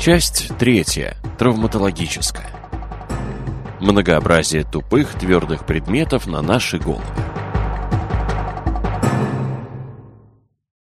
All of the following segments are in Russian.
Часть третья. Травматологическая. Многообразие тупых, твердых предметов на наши головы.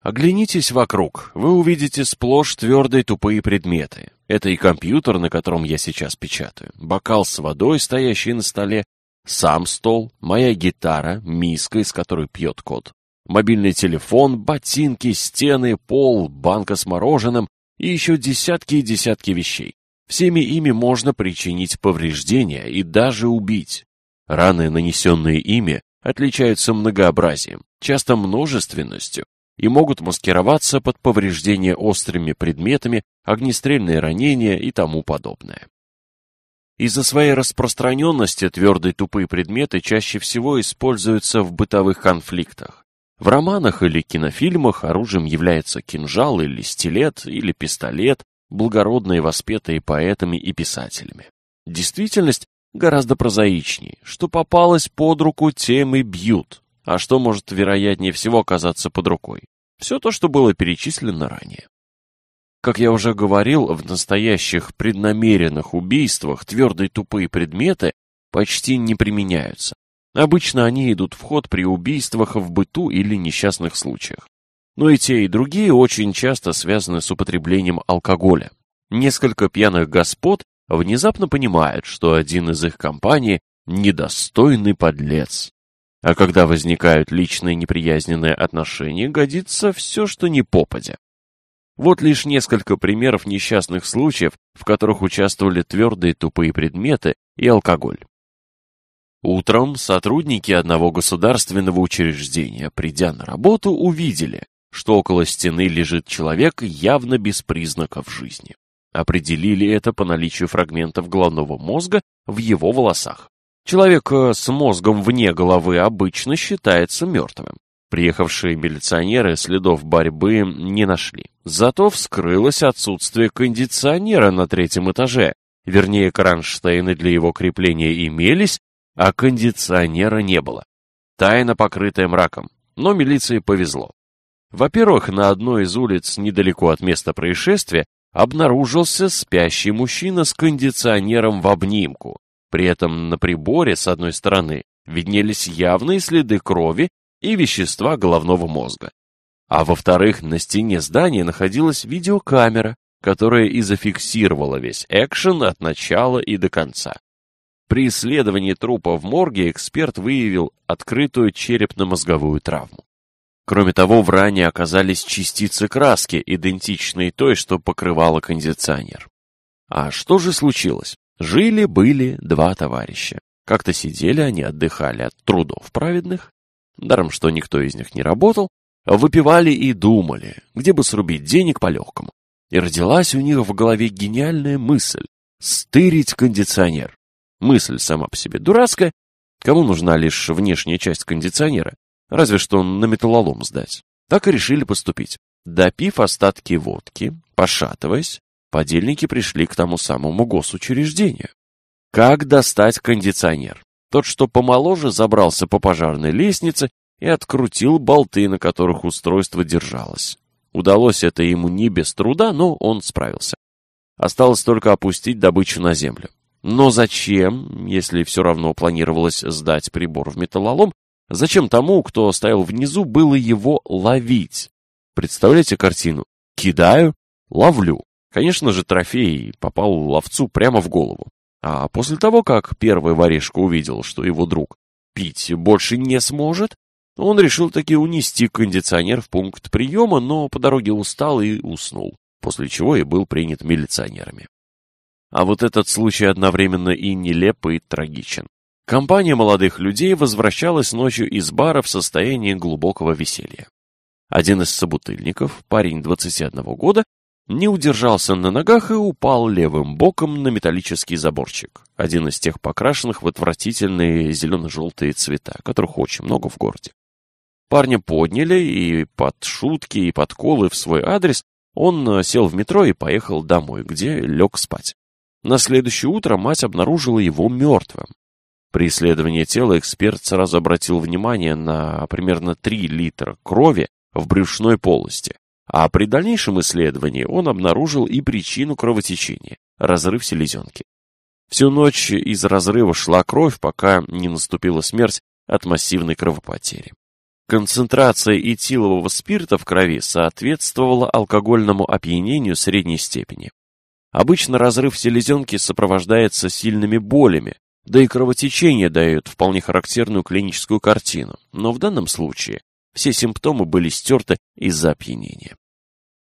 Оглянитесь вокруг, вы увидите сплошь твердые тупые предметы. Это и компьютер, на котором я сейчас печатаю, бокал с водой, стоящий на столе, сам стол, моя гитара, миска, из которой пьет кот, мобильный телефон, ботинки, стены, пол, банка с мороженым, и еще десятки и десятки вещей. Всеми ими можно причинить повреждения и даже убить. Раны, нанесенные ими, отличаются многообразием, часто множественностью, и могут маскироваться под повреждения острыми предметами, огнестрельные ранения и тому подобное. Из-за своей распространенности твердые тупые предметы чаще всего используются в бытовых конфликтах. В романах или кинофильмах оружием является кинжал или стилет, или пистолет, благородные воспетые поэтами и писателями. Действительность гораздо прозаичнее. Что попалось под руку, тем и бьют. А что может вероятнее всего оказаться под рукой? Все то, что было перечислено ранее. Как я уже говорил, в настоящих преднамеренных убийствах твердые тупые предметы почти не применяются. Обычно они идут в ход при убийствах в быту или несчастных случаях. Но и те, и другие очень часто связаны с употреблением алкоголя. Несколько пьяных господ внезапно понимают, что один из их компаний – недостойный подлец. А когда возникают личные неприязненные отношения, годится все, что не попадя. Вот лишь несколько примеров несчастных случаев, в которых участвовали твердые тупые предметы и алкоголь. Утром сотрудники одного государственного учреждения, придя на работу, увидели, что около стены лежит человек явно без признаков жизни. Определили это по наличию фрагментов головного мозга в его волосах. Человек э, с мозгом вне головы обычно считается мертвым. Приехавшие милиционеры следов борьбы не нашли. Зато вскрылось отсутствие кондиционера на третьем этаже. Вернее, кронштейны для его крепления имелись, а кондиционера не было. Тайна, покрытая мраком. Но милиции повезло. Во-первых, на одной из улиц недалеко от места происшествия обнаружился спящий мужчина с кондиционером в обнимку. При этом на приборе, с одной стороны, виднелись явные следы крови и вещества головного мозга. А во-вторых, на стене здания находилась видеокамера, которая и зафиксировала весь экшен от начала и до конца. При исследовании трупа в морге эксперт выявил открытую черепно-мозговую травму. Кроме того, в ране оказались частицы краски, идентичные той, что покрывала кондиционер. А что же случилось? Жили-были два товарища. Как-то сидели они, отдыхали от трудов праведных, даром что никто из них не работал, выпивали и думали, где бы срубить денег по-легкому. И родилась у них в голове гениальная мысль – стырить кондиционер. Мысль сама по себе дурацкая. Кому нужна лишь внешняя часть кондиционера? Разве что на металлолом сдать. Так и решили поступить. Допив остатки водки, пошатываясь, подельники пришли к тому самому госучреждению. Как достать кондиционер? Тот, что помоложе, забрался по пожарной лестнице и открутил болты, на которых устройство держалось. Удалось это ему не без труда, но он справился. Осталось только опустить добычу на землю. Но зачем, если все равно планировалось сдать прибор в металлолом, зачем тому, кто стоял внизу, было его ловить? Представляете картину? Кидаю, ловлю. Конечно же, трофей попал ловцу прямо в голову. А после того, как первый воришка увидел, что его друг пить больше не сможет, он решил таки унести кондиционер в пункт приема, но по дороге устал и уснул, после чего и был принят милиционерами. А вот этот случай одновременно и нелеп, и трагичен. Компания молодых людей возвращалась ночью из бара в состоянии глубокого веселья. Один из собутыльников, парень 21 года, не удержался на ногах и упал левым боком на металлический заборчик, один из тех покрашенных в отвратительные зелено-желтые цвета, которых очень много в городе. Парня подняли, и под шутки, и подколы в свой адрес он э, сел в метро и поехал домой, где лег спать. На следующее утро мать обнаружила его мертвым. При исследовании тела эксперт сразу обратил внимание на примерно 3 литра крови в брюшной полости, а при дальнейшем исследовании он обнаружил и причину кровотечения – разрыв селезенки. Всю ночь из разрыва шла кровь, пока не наступила смерть от массивной кровопотери. Концентрация этилового спирта в крови соответствовала алкогольному опьянению средней степени. Обычно разрыв селезенки сопровождается сильными болями, да и кровотечение дает вполне характерную клиническую картину, но в данном случае все симптомы были стерты из-за опьянения.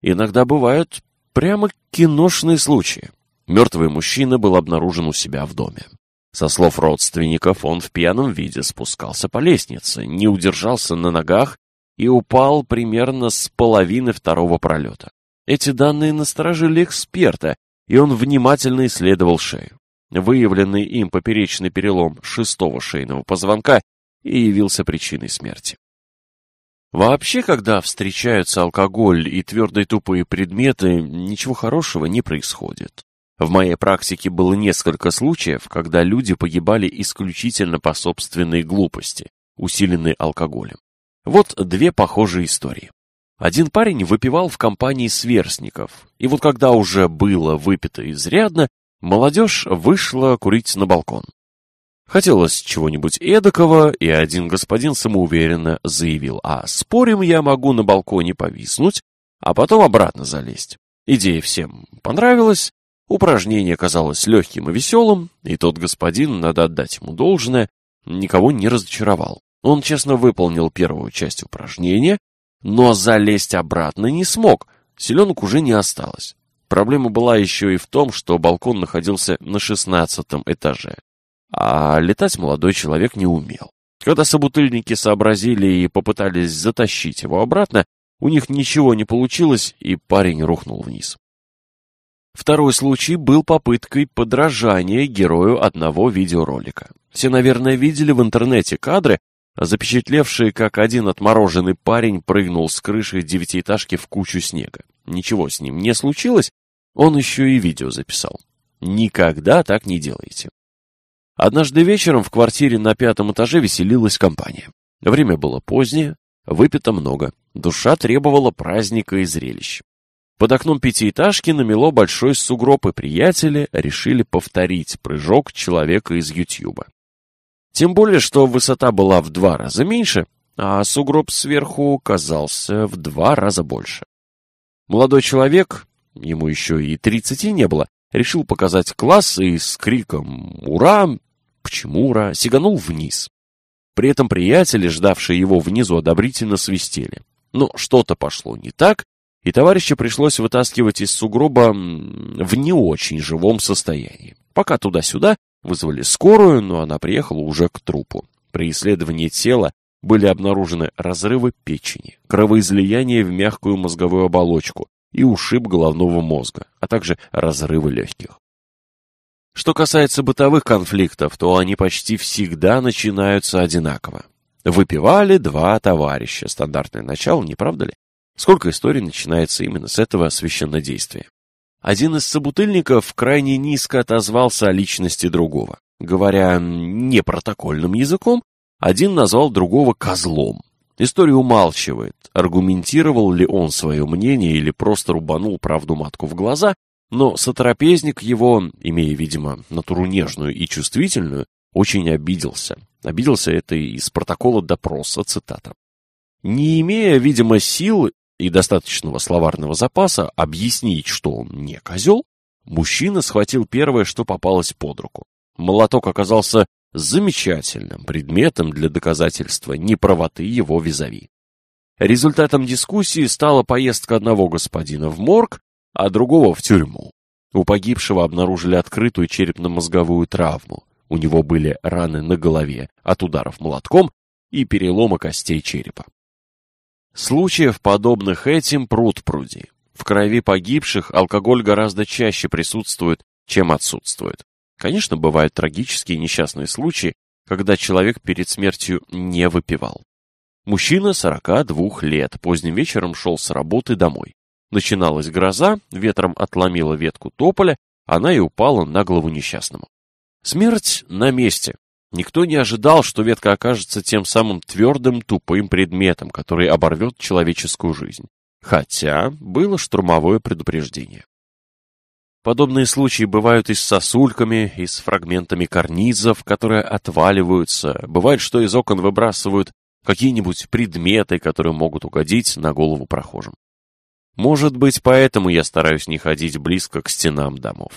Иногда бывают прямо киношные случаи. Мертвый мужчина был обнаружен у себя в доме. Со слов родственников, он в пьяном виде спускался по лестнице, не удержался на ногах и упал примерно с половины второго пролета. Эти данные насторожили эксперта, и он внимательно исследовал шею. Выявленный им поперечный перелом шестого шейного позвонка и явился причиной смерти. Вообще, когда встречаются алкоголь и твердые тупые предметы, ничего хорошего не происходит. В моей практике было несколько случаев, когда люди погибали исключительно по собственной глупости, усиленной алкоголем. Вот две похожие истории. Один парень выпивал в компании сверстников, и вот когда уже было выпито изрядно, молодежь вышла курить на балкон. Хотелось чего-нибудь эдакого, и один господин самоуверенно заявил, а спорим я могу на балконе повиснуть, а потом обратно залезть. Идея всем понравилась, упражнение казалось легким и веселым, и тот господин, надо отдать ему должное, никого не разочаровал. Он честно выполнил первую часть упражнения, но залезть обратно не смог, селенок уже не осталось. Проблема была еще и в том, что балкон находился на шестнадцатом этаже, а летать молодой человек не умел. Когда собутыльники сообразили и попытались затащить его обратно, у них ничего не получилось, и парень рухнул вниз. Второй случай был попыткой подражания герою одного видеоролика. Все, наверное, видели в интернете кадры, а запечатлевший, как один отмороженный парень прыгнул с крыши девятиэтажки в кучу снега. Ничего с ним не случилось, он еще и видео записал. Никогда так не делайте. Однажды вечером в квартире на пятом этаже веселилась компания. Время было позднее, выпито много, душа требовала праздника и зрелищ. Под окном пятиэтажки намело большой сугроб, и приятели решили повторить прыжок человека из Ютьюба. Тем более, что высота была в два раза меньше, а сугроб сверху казался в два раза больше. Молодой человек, ему еще и тридцати не было, решил показать класс и с криком «Ура!» «Почему ура?» сиганул вниз. При этом приятели, ждавшие его внизу, одобрительно свистели. Но что-то пошло не так, и товарища пришлось вытаскивать из сугроба в не очень живом состоянии. Пока туда-сюда, Вызвали скорую, но она приехала уже к трупу. При исследовании тела были обнаружены разрывы печени, кровоизлияние в мягкую мозговую оболочку и ушиб головного мозга, а также разрывы легких. Что касается бытовых конфликтов, то они почти всегда начинаются одинаково. Выпивали два товарища. Стандартное начало, не правда ли? Сколько историй начинается именно с этого священнодействия? один из собутыльников крайне низко отозвался о личности другого. Говоря непротокольным языком, один назвал другого козлом. История умалчивает, аргументировал ли он свое мнение или просто рубанул правду матку в глаза, но сотрапезник его, имея, видимо, натуру нежную и чувствительную, очень обиделся. Обиделся это из протокола допроса, цитата. Не имея, видимо, сил и достаточного словарного запаса объяснить, что он не козел, мужчина схватил первое, что попалось под руку. Молоток оказался замечательным предметом для доказательства неправоты его визави. Результатом дискуссии стала поездка одного господина в морг, а другого в тюрьму. У погибшего обнаружили открытую черепно-мозговую травму. У него были раны на голове от ударов молотком и перелома костей черепа. Случаев, подобных этим, пруд пруди. В крови погибших алкоголь гораздо чаще присутствует, чем отсутствует. Конечно, бывают трагические несчастные случаи, когда человек перед смертью не выпивал. Мужчина 42 лет, поздним вечером шел с работы домой. Начиналась гроза, ветром отломила ветку тополя, она и упала на голову несчастному. Смерть на месте, Никто не ожидал, что ветка окажется тем самым твердым, тупым предметом, который оборвет человеческую жизнь. Хотя было штурмовое предупреждение. Подобные случаи бывают и с сосульками, и с фрагментами карнизов, которые отваливаются. Бывает, что из окон выбрасывают какие-нибудь предметы, которые могут угодить на голову прохожим. Может быть, поэтому я стараюсь не ходить близко к стенам домов.